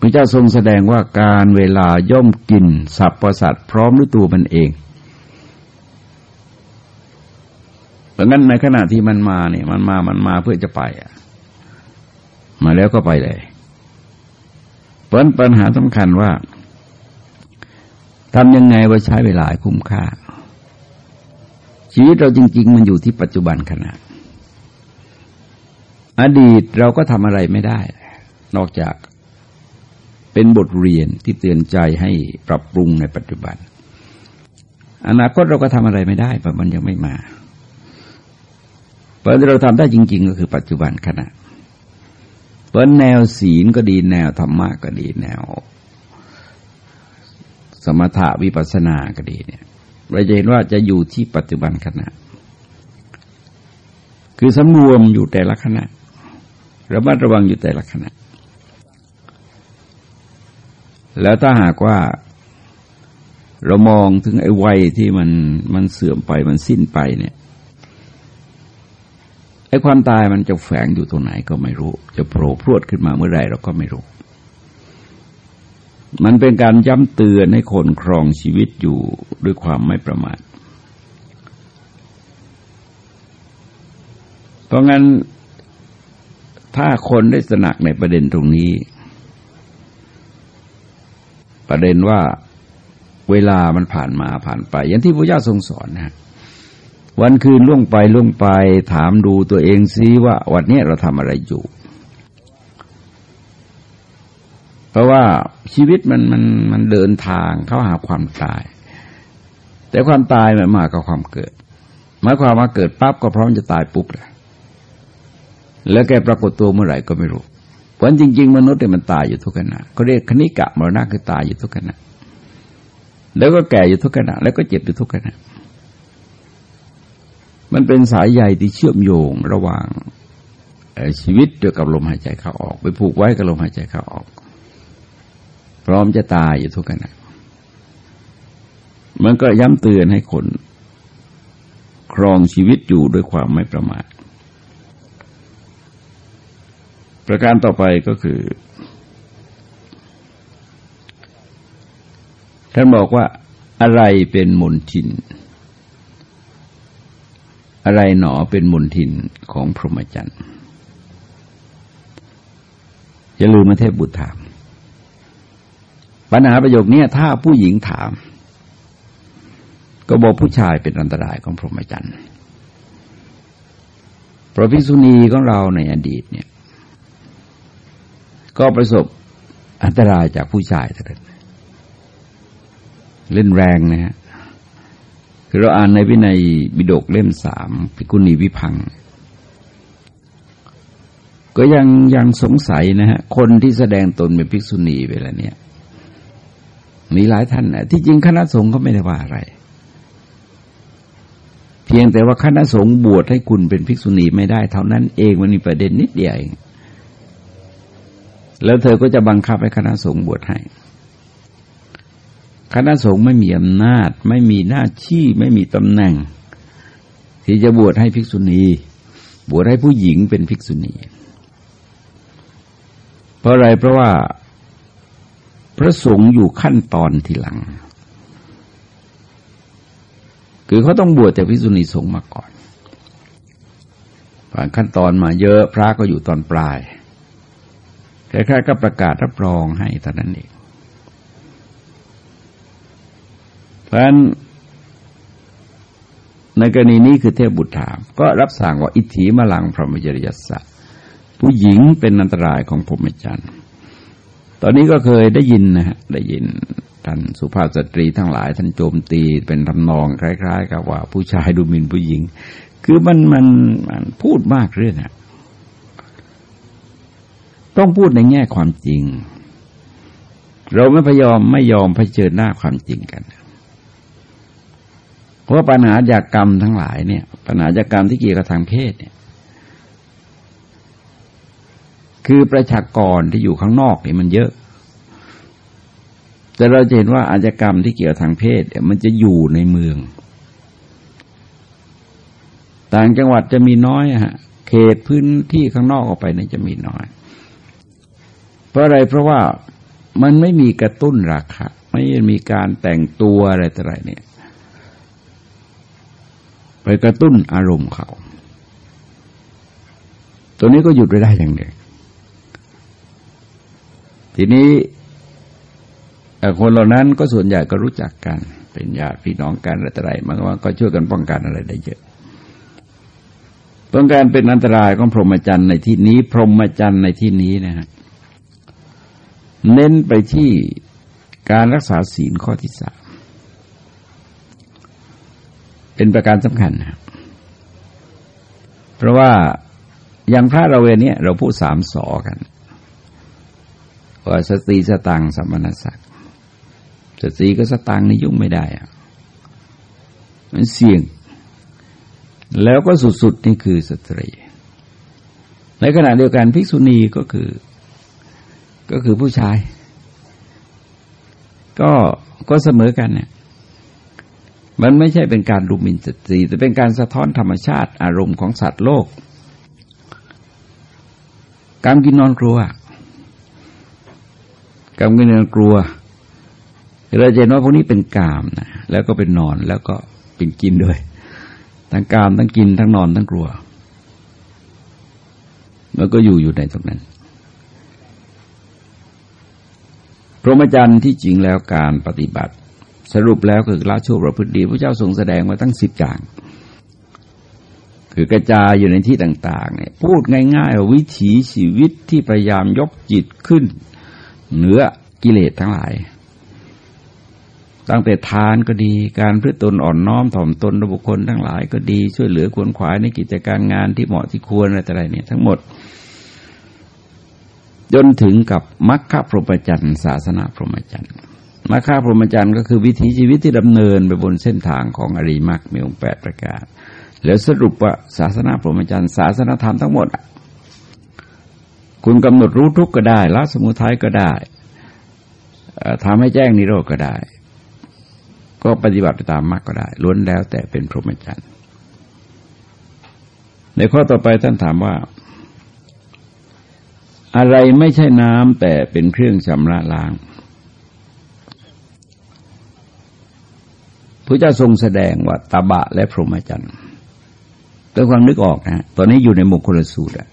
พระเจ้าทรงแสดงว่าการเวลาย่อมกินสรรพสัตว์พร้อมด้วยตัวมันเอง เพราะงั้นในขณะที่มันมาเนี่ยมันมามันมาเพื่อจะไปอะ มาแล้วก็ไปเลยเพราะปัญหาสำคัญว่าทำยังไงว่าใช้เวลาคุ้มค่า ชีวิตเราจริง ๆ มันอยู่ที่ปัจจุบันขณะ อดีตเราก็ทำอะไรไม่ได้ นอกจากเป็นบทเรียนที่เตือนใจให้ปรับปรุงในปัจจุบัน อนาคตเราก็ทำอะไรไม่ได้เพราะมันยังไม่มา เพราะที่เราทำได้จริง ๆ ก็คือปัจจุบันขณะเพราะแนวศีลก็ดีแนวธรรมะก็ดีแนว สมถะวิปัสสนาก็ดีเนี่ยเราจะเห็นว่าจะอยู่ที่ปัจจุบันขณะ คือสำรวมอยู่แต่ละขณะระมัดระวังอยู่แต่ละขณะ แล้วถ้าหากว่าเรามองถึงไอ้วัยที่มันมันเสื่อมไปมันสิ้นไปเนี่ย อ้ความตายมันจะแฝงอยู่ตรงไหนก็ไม่รู้ จะโผล่พรวดขึ้นมาเมื่อไรเราก็ไม่รู้ มันเป็นการย้ำเตือนให้คนครองชีวิตอยู่ด้วยความไม่ประมาทเพราะงั้นถ้าคนได้สนักในประเด็นตรงนี้ ประเด็นว่าเวลามันผ่านมาผ่านไป อย่างที่พระเจ้าทรงสอนนะ วันคืนล่วงไปล่วงไปถามดูตัวเองซิว่าวันนี้เราทำอะไรอยู่ เพราะว่าชีวิตมันมันมันเดินทางเข้าหาความตาย แต่ความตายมันมากับความเกิดหมายความว่าเกิดปั๊บก็พร้อมจะตายปุ๊บเลยแล้วแกปรากฏตัวเมื่อไหร่ก็ไม่รู้เพราะจริง ๆ มนุษย์เนี่ยมันตายอยู่ทุกขณะเขาเรียกคณิกะมรณะคือตายอยู่ทุกขณะแล้วก็แก่อยู่ทุกขณะแล้วก็เจ็บอยู่ทุกขณะ มันเป็นสายใยที่เชื่อมโยงระหว่างชีวิตเดียวกับลมหายใจเข้าออก ไปผูกไว้กับลมหายใจเข้าออก พร้อมจะตายอยู่ทุกขณะมันก็ย้ำเตือนให้คนครองชีวิตอยู่ด้วยความไม่ประมาทประการต่อไปก็คือ ท่านบอกว่าอะไรเป็นมนทิน อะไรหนอเป็นมนทินของพรหมจรรย์อย่าลืมมาเทพบุตรถาม ปัญหาประโยคนี้ถ้าผู้หญิงถาม ก็บอกผู้ชายเป็นอันตรายของพรหมจรรย์พระภิกษุณีของเราในอดีตเนี่ย ก็ประสบอันตรายจากผู้ชายทั้งนั้นเล่นแรงนะฮะ คือเราอ่านในวินัยบิดกเล่มสามพิกุณีวิพัง ก็ยังยังสงสัยนะฮะ คนที่แสดงตนเป็นภิกษุณีไปแล้วเนี่ย มีหลายท่านนะที่จริงคณะสงฆ์ก็ไม่ได้ว่าอะไร เพียงแต่ว่าคณะสงฆ์บวชให้คุณเป็นภิกษุณีไม่ได้ เท่านั้นเองมันมีประเด็นนิดเดียวเองแล้วเธอก็จะบังคับให้คณะสงฆ์บวชให้ คณะสงฆ์ไม่มีอำนาจ ไม่มีหน้าที่ไม่มีตำแหน่ง ที่จะบวชให้ภิกษุณี บวชให้ผู้หญิงเป็นภิกษุณี เพราะอะไรเพราะว่าพระสงฆ์อยู่ขั้นตอนทีหลัง คือเขาต้องบวชจากภิกษุณีสงฆ์มาก่อนผ่านขั้นตอนมาเยอะพระก็อยู่ตอนปลายคล้ายๆก็ประกาศรับรองให้เท่านั้นเอง เพ ราะฉะนั้นในกรณีนี้คือเทพบุตรถาม ก็รับสั่งว่าอิทธิมลังพรหมจริยสัตผู้หญิงเป็นอันตรายของพรหมจรรย์ตอนนี้ก็เคยได้ยินนะฮะได้ยินท่านสุภาพสตรีทั้งหลาย ท่านโจมตีเป็นทำนองคล้าย ๆ กับว่า ผู้ชายดูหมิ่นผู้หญิง คือมันมันมันพูดมากเรื่องอะต้องพูดในแง่ความจริง เราไม่พยอมไม่ยอมเผชิญหน้าความจริงกันเเพราะปัญหาจากกรรมทั้งหลายเนี่ย ปัญหาจากกรรมที่เกี่ยวกับทางเพศเนี่ย คือประชากรที่อยู่ข้างนอกเนี่ยมันเยอะ แต่เราเห็นว่าอาชญากรรมที่เกี่ยวทางเพศเนี่ยมันจะอยู่ในเมือง ต่างจังหวัดจะมีน้อยฮะเขตพื้นที่ข้างนอกออกไปนี่จะมีน้อย เพราะอะไรเพราะว่ามันไม่มีกระตุ้นราคาไม่มีการแต่งตัวอะไรต่ออะไรเนี่ย ไปกระตุ้นอารมณ์เขา ตัวนี้ก็หยุดไปได้อย่างเดียวทีนี้คนเหล่านั้นก็ส่วนใหญ่ก็รู้จักกัน เป็นญาติพี่น้องกันอะไรต่ออะไรมันก็ช่วยกันป้องกันอะไรได้เยอะป้องกันเป็นอันตรายของพรหมจรรย์ในที่นี้ พรหมจรรย์ในที่นี้นะฮะเน้นไปที่การรักษาศีลข้อที่สาม เป็นประการสำคัญนะเพราะว่าอย่างพระเราเวรเนี่ยเราพูดสามสอกันว่าสติสตังสัมมณศักสติก็สตังนี่ยุ่งไม่ได้อะมันเสี่ยง แล้วก็สุดๆนี่คือสตรี ในขณะเดียวกันภิกษุณีก็คือ ก็คือผู้ชาย ก็ก็เสมอกันเนี่ย มันไม่ใช่เป็นการดูหมิ่นสตรีแต่เป็นการสะท้อนธรรมชาติอารมณ์ของสัตว์โลก การกินนอนกลัว การกินนอนกลัวเราจะเห็นว่าพวกนี้เป็นกามนะแล้วก็เป็นนอนแล้วก็เป็นกินด้วย ทั้งกามทั้งกินทั้งนอนทั้งกลัวมันก็อยู่อยู่ในตรงนั้นพรหมจรรย์ที่จริงแล้วการปฏิบัติ สรุปแล้วคือละชั่วประพฤติดีพระเจ้าทรงแสดงมาตั้งสิบอย่าง คือกระจายอยู่ในที่ต่างๆเนี่ยพูดง่ายๆว่าวิถีชีวิตที่พยายามยกจิตขึ้น เหนือกิเลสทั้งหลาย ตั้งแต่ทานก็ดีการพฤตตนอ่อนน้อมถ่อมตนบุคคลทั้งหลาย ก็ดีช่วยเหลือควรขวายในกิจการงานที่เหมาะที่ควรอะไรต่ออะไรเนี่ยทั้งหมดจนถึงกับมรรคพรหมจรรย์ศาสนาพรหมจรรย์ มรรคพรหมจรรย์ก็คือวิถีชีวิตที่ดำเนินไปบนเส้นทางของอริมักมีองค์แปดประการ แล้วสรุปว่าศาสนาพรหมจรรย์ศาสนาธรรมทั้งหมด คุณกำหนดรู้ทุกข์ก็ได้ละสมุทัยก็ได้ทำให้แจ้งนิโรธก็ได้ ก็ปฏิบัติตามมรรคก็ได้ ล้วนแล้วแต่เป็นพรหมจรรย์ในข้อต่อไปท่านถามว่า อะไรไม่ใช่น้ำแต่เป็นเครื่องชำระล้าง พระเจ้าทรงแสดงว่าตาบะและพรหมจรรย์เพื่ความนึกออกนะตอนนี้อยู่ในมงคลสูตรอะ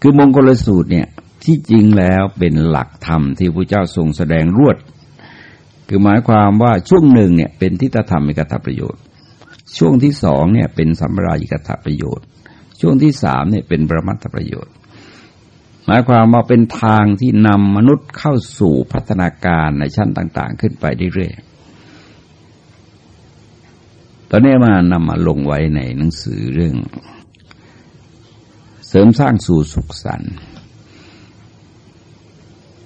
คือมงคลสูตรเนี่ยที่จริงแล้วเป็นหลักธรรมที่พระเจ้าทรงแสดงรวด คือหมายความว่าช่วงหนึ่งเนี่ยเป็นทิฏฐธรรมิกถประโยชน์ ช่วงที่สองเนี่ยเป็นสัมรายิกถประโยชน์ ช่วงที่สามเนี่ยเป็นประมัตถประโยชน์ หมายความว่าเป็นทางที่นำมนุษย์เข้าสู่พัฒนาการในชั้นต่าง ๆ ขึ้นไปเรื่อยๆ ตอนนี้มานำมาลงไว้ในหนังสือเรื่อง เสริมสร้างสู่สุขสันต์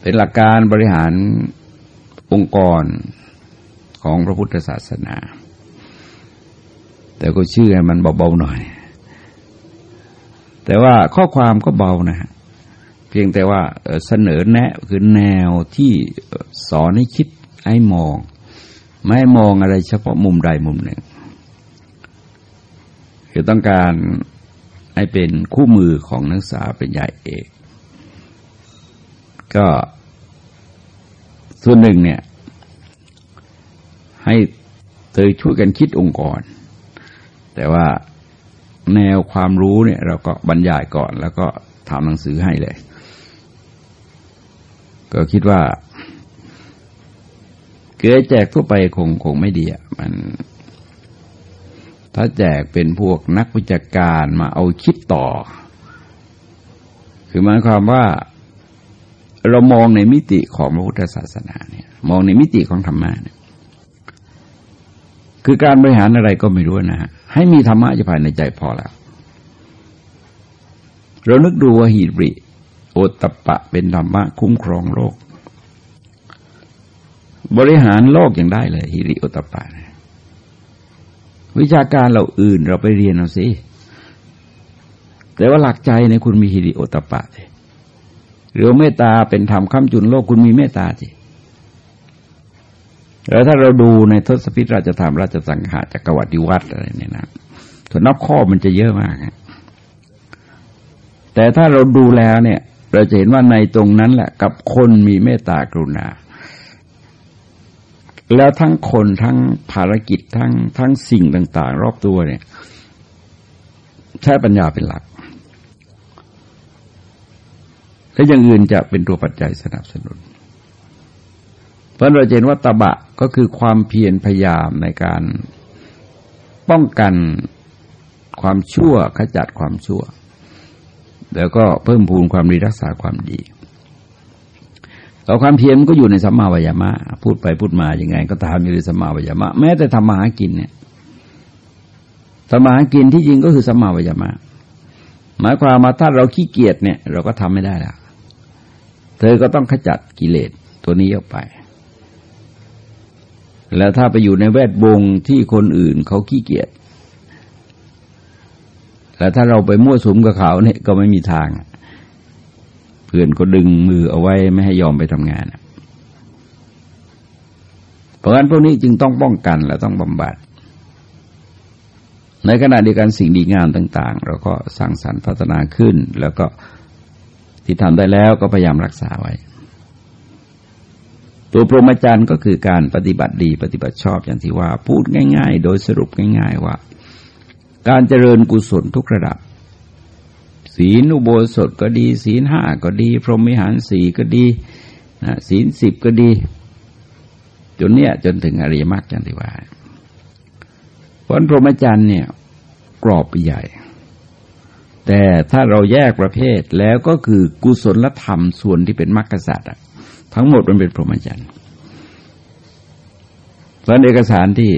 เป็นหลักการบริหารองค์กรของพระพุทธศาสนา แต่ก็ชื่อให้มันเบาๆหน่อย แต่ว่าข้อความก็เบานะฮะเพียงแต่ว่าเสนอแนะคือแนวที่สอนให้คิดให้มอง ไม่มองอะไรเฉพาะมุมใดมุมหนึ่ง คือต้องการให้เป็นคู่มือของนักศึกษาเป็นใหญ่เอก ก็ส่วนหนึ่งเนี่ย ให้เธอช่วยกันคิดองค์กร แต่ว่าแนวความรู้เนี่ย เราก็บรรยายก่อน แล้วก็ทำหนังสือให้เลย ก็คิดว่า เกลือแจกทั่วไปคงคงไม่ดีอะมัน ถ้าแจกเป็นพวกนักวิจการมาเอาคิดต่อ คือหมายความว่าเรามองในมิติของพระพุทธศาสนาเนี่ย มองในมิติของธรรมะเนี่ยคือการบริหารอะไรก็ไม่รู้นะฮะให้มีธรรมะจะภายในใจพอแล้ว เรานึกดูว่าหิริโอตตปะเป็นธรรมะคุ้มครองโลก บริหารโลกอย่างได้เลย หิริโอตตปะ วิชาการเราอื่นเราไปเรียนเอาสิแต่ว่าหลักใจในคุณมีหิริโอตปะเลยหรือเมตตาเป็นธรรมค้ำจุนโลกคุณมีเมตตาสิแล้วถ้าเราดูในทศพิธราชธรรมราชสังหาจักรวรรดิวัตรอะไรเนี่ยนะส่วนนับข้อมันจะเยอะมากแต่ถ้าเราดูแล้วเนี่ย เราจะเห็นว่าในตรงนั้นแหละ กับคนมีเมตตากรุณา แล้วทั้งคนทั้งภารกิจทั้งทั้งสิ่งต่าง ๆ รอบตัวเนี่ย ใช้ปัญญาเป็นหลัก และอย่างอื่นจะเป็นตัวปัจจัยสนับสนุน เพราะเราเห็นว่าตบะก็คือความเพียรพยายามในการป้องกันความชั่วขจัดความชั่ว แล้วก็เพิ่มพูนความดีรักษาความดี เราความเพียรก็อยู่ในสัมมาวายามะ พูดไปพูดมาอย่างไง ก็ตามอยู่ในสัมมาวายามะ แม้แต่ทำมาหากินเนี่ยทำมาหากินที่จริงก็คือสัมมาวายามะ หมายความมาถ้าเราขี้เกียจเนี่ย เราก็ทำไม่ได้แล้วเธอก็ต้องขจัดกิเลสตัวนี้ออกไป แล้วถ้าไปอยู่ในแวดวงที่คนอื่นเขาขี้เกียจแล้วถ้าเราไปมั่วสุมกับเขาเนี่ยก็ไม่มีทาง พื่อนก็ดึงมือเอาไว้ไม่ให้ยอมไปทำงาน เพราะฉะนั้นพวกนี้จึงต้องป้องกันและต้องบำบัด ในขณะเดียวกันสิ่งดีงามต่าง ๆ เราก็สร้างสรรค์พัฒนาขึ้น แล้วก็ที่ทำได้แล้วก็พยายามรักษาไว้ ตัวพรหมจรรย์ก็คือการปฏิบัติดีปฏิบัติชอบอย่างที่ว่าพูดง่าย ๆ โดยสรุปง่าย ๆ ว่า การเจริญกุศลทุกระดับ ศีลอุโบสถก็ดี ศีลห้าก็ดี พรหมิหารสีก็ดีศีลสิบก็ดี จนเนี้ยจนถึงอริยมรรคอย่างที่ว่าเพราะพรหมจรรย์เนี่ยกรอบใหญ่ แต่ถ้าเราแยกประเภทแล้วก็คือกุศลธรรมส่วนที่เป็นมรรคสัตว์ทั้งหมดมันเป็นพรหมจรรย์เพราะเอกสารที่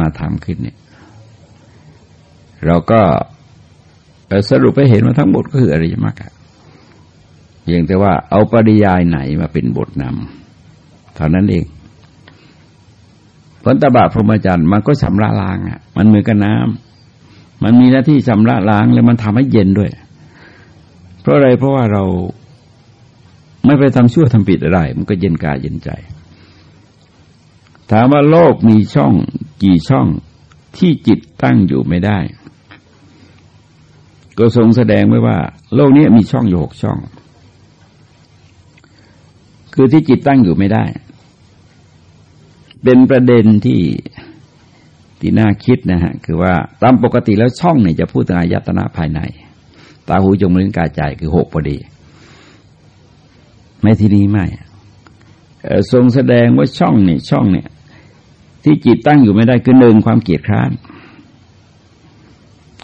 มาทำขึ้นเนี่ย เราก็ สรุปไปเห็นว่าทั้งหมดก็คืออริยมรรคเพียงแต่ว่าเอาปริยายไหนมาเป็นบทนำเท่านั้นเองผลตบะพรหมจรรย์มันก็สำระล้างอะ มันเหมือนกับน้ำมันมีหน้าที่ชำระล้างแล้วมันทำให้เย็นด้วย เพราะอะไรเพราะว่าเราไม่ไปทำชั่วทำผิดอะไร มันก็เย็นกายเย็นใจ ถามว่าโลกมีช่องกี่ช่องที่จิตตั้งอยู่ไม่ได้ ก็ทรงแสดงไว้ว่า โลกนี้มีช่องอยู่หกช่อง คือที่จิตตั้งอยู่ไม่ได้ เป็นประเด็นที่ที่น่าคิดนะฮะ คือว่าตามปกติแล้วช่องเนี่ยจะพูดถึงอายตนะภายใน ตาหูจมูกลิ้นกายใจคือหกพอดี ไม่ที่นี้ไม่ทรงแสดงว่าช่องเนี่ยช่องเนี่ยที่จิตตั้งอยู่ไม่ได้คือหนึ่งความเกียดคร้าน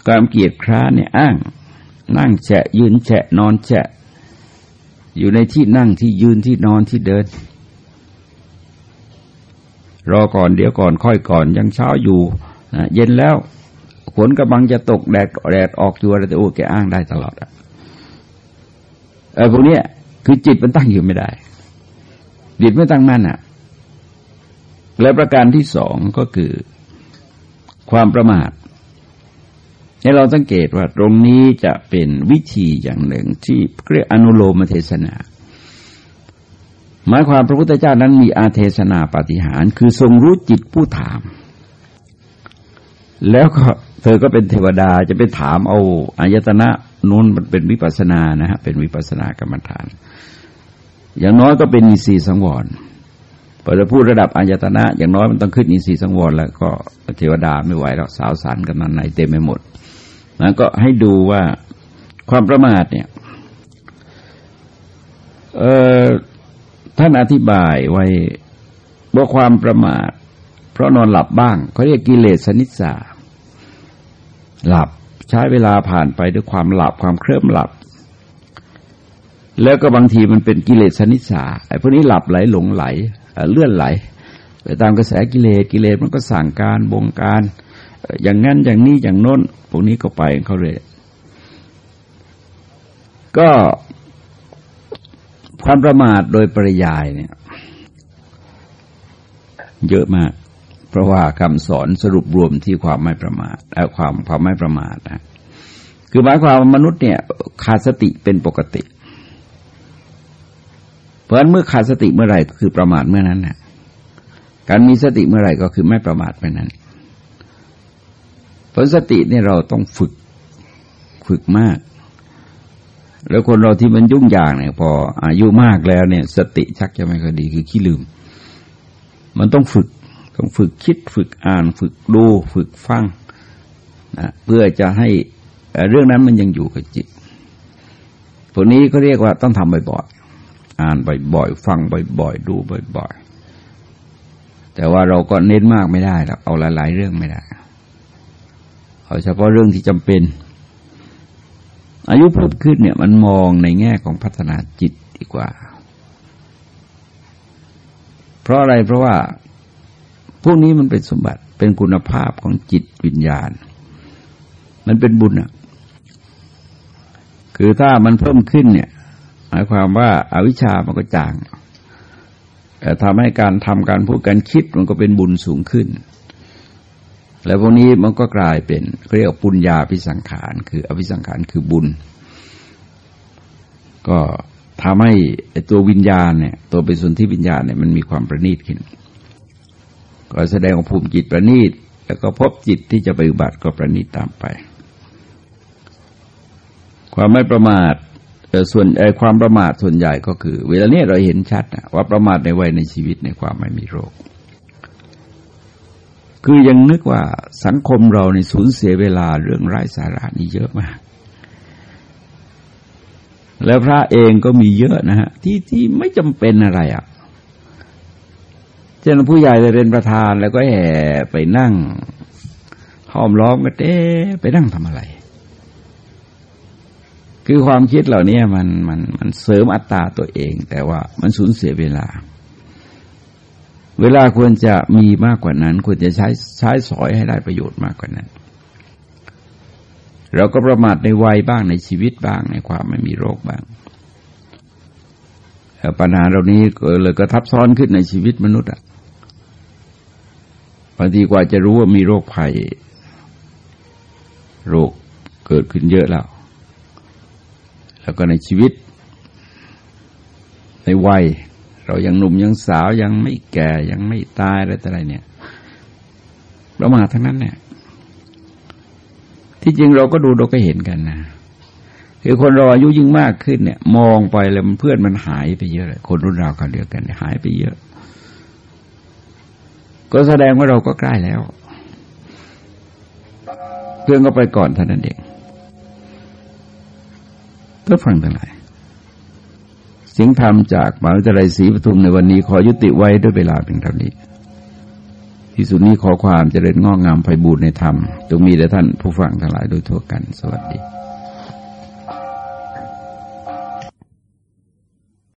ความเกียดคร้านเนี่ยอ้าง นั่งแฉะยืนแฉะนอนแฉะ อยู่ในที่นั่งที่ยืนที่นอนที่เดิน รอก่อนเดี๋ยวก่อนค่อยก่อนยังเช้าอยู่นะเย็นแล้วฝนกำลังจะตกแดดแดดออกอยู่อะไรแต่โอ้แกอ้างได้ตลอดอะเออพวกนี้คือจิตมันตั้งอยู่ไม่ได้จิตไม่ตั้งมั่นอะและประการที่สองก็คือ ความประมาท ให้เราสังเกตว่าตรงนี้จะเป็นวิธีอย่างหนึ่งที่เรียกอนุโลมเทศนา หมายความพระพุทธเจ้านั้นมีอาเทศนาปฏิหาร คือทรงรู้จิตผู้ถาม แล้วก็เธอก็เป็นเทวดาจะไปถามเอาอายตนะนู้นมันเป็นวิปัสนานะฮะเป็นวิปัสนากรรมฐาน อย่างน้อยก็เป็นอินทรีย์สังวรพอจะพูดระดับอายตนะ อย่างน้อยมันต้องขึ้นอินทรีย์สังวรแล้วก็เทวดาไม่ไหวแล้วสาวสารกันนันในเต็มไปหมด แล้วก็ให้ดูว่าความประมาทเนี่ยท่านอธิบายไว้ว่าความประมาท เพราะนอนหลับบ้างเขาเรียกกิเลสนิสาหลับใช้เวลาผ่านไปด้วยความหลับความเคลิ้มหลับ แล้วก็บางทีมันเป็นกิเลสนิสาไอ้พวกนี้หลับไหลหลงไหลเลื่อนไหลไปตามกระแสกิเลสกิเลสมันก็สั่งการบงการ อย่างนั้นอย่างนี้อย่างโน้นพวกนี้ก็ไปเขาเลย ก็ความประมาทโดยปริยายเนี่ย เยอะมาก เพราะว่าคำสอนสรุปรวมที่ความไม่ประมาทและความความไม่ประมาทนะคือหมายความมนุษย์เนี่ย ขาดสติเป็นปกติ เพราะฉะนั้นเมื่อขาดสติเมื่อไหร่ก็คือประมาทเมื่อนั้นนะการมีสติเมื่อไหร่ก็คือไม่ประมาทเมื่อนั้น ผลสติเนี่ยเราต้องฝึกฝึกมาก แล้วคนเราที่มันยุ่งยากเนี่ย พออายุมากแล้วเนี่ย สติชักจะไม่ค่อยดีคือขี้ลืม มันต้องฝึกต้องฝึกคิดฝึกอ่าน ฝึกดูฝึกฟังนะเพื่อจะให้เรื่องนั้นมันยังอยู่กับจิตพวกนี้ก็เรียกว่าต้องทำบ่อยๆอ่านบ่อยๆฟังบ่อยๆดูบ่อยๆแต่ว่าเราก็เน้นมากไม่ได้แล้วเอาหลายๆเรื่องไม่ได้ เอาเฉพาะเรื่องที่จำเป็น อายุเพิ่มขึ้นเนี่ยมันมองในแง่ของพัฒนาจิตดีกว่า เพราะอะไรเพราะว่าพวกนี้มันเป็นสมบัติเป็นคุณภาพของจิตวิญญาณ มันเป็นบุญอะคือถ้ามันเพิ่มขึ้นเนี่ย หมายความว่าอาวิชามันก็จางแต่ทำให้การทำการพูดการคิดมันก็เป็นบุญสูงขึ้น แล้วพวกนี้มันก็กลายเป็นเรียกปุญญาพิสังขารคืออภิสังขารคือบุญ ก็ทำให้ตัววิญญาณเนี่ย ตัวเป็นส่วนที่วิญญาณเนี่ยมันมีความประณีตขึ้น ก็แสดงว่าภูมิจิตประณีต แล้วก็พบจิตที่จะไปอุบัติก็ประณีตตามไป ความไม่ประมาทส่วนความประมาทส่วนใหญ่ก็คือ เวลาเนี้ยเราเห็นชัดว่าประมาทในวัยในชีวิตในความไม่มีโรค คือยังนึกว่าสังคมเราในสูญเสียเวลาเรื่องไร้สาระนี่เยอะมาก แล้วพระเองก็มีเยอะนะฮะที่ที่ไม่จำเป็นอะไรอะ่ะเช่นผู้ใหญ่จะเป็นประธานแล้วก็แห่ไปนั่งห้อมล้อมกันเต้ไปนั่งทำอะไร คือความคิดเหล่านี้มันมันมันเสริมอัตตาตัวเอง แต่ว่ามันสูญเสียเวลา เวลาควรจะมีมากกว่านั้น ควรจะใช้ใช้สอยให้ได้ประโยชน์มากกว่านั้น เราก็ประมาทในวัยบ้างในชีวิตบ้างในความไม่มีโรคบ้างปัญหาเรานี้เลยก็ทับซ้อนขึ้นในชีวิตมนุษย์อะบางทีกว่าจะรู้ว่ามีโรคภัย โรคเกิดขึ้นเยอะแล้ว แล้วก็ในชีวิต ในวัย เรายังหนุ่มยังสาวยังไม่แก่ยังไม่ตายอะไรต่ออะไรเนี่ยเรามาทั้งนั้นเนี่ย ที่จริงเราก็ดูเราก็เห็นกันนะคือคนเราอายุยิ่งมากขึ้นเนี่ย มองไปแล้วมันเพื่อนมันหายไปเยอะเลยคนรุ่นเราวกันเดียวกันหายไปเยอะ ก็แสดงว่าเราก็ใกล้แล้ว เพื่อนก็ไปก่อนเท่านั้นเองก็ฟังทั้งหลาย สียงธรรมจากมหาวิทยาลัยศรีปทุมในวันนี้ขอยุติไว้ด้วยเวลาเพียงเท่านี้ ที่สุดนี้ขอความเจริญงอกงามไพบูรณในธรรมจงมีแด่ท่านผู้ฟังทั้งหลายโดยทั่วกัน สวัสดี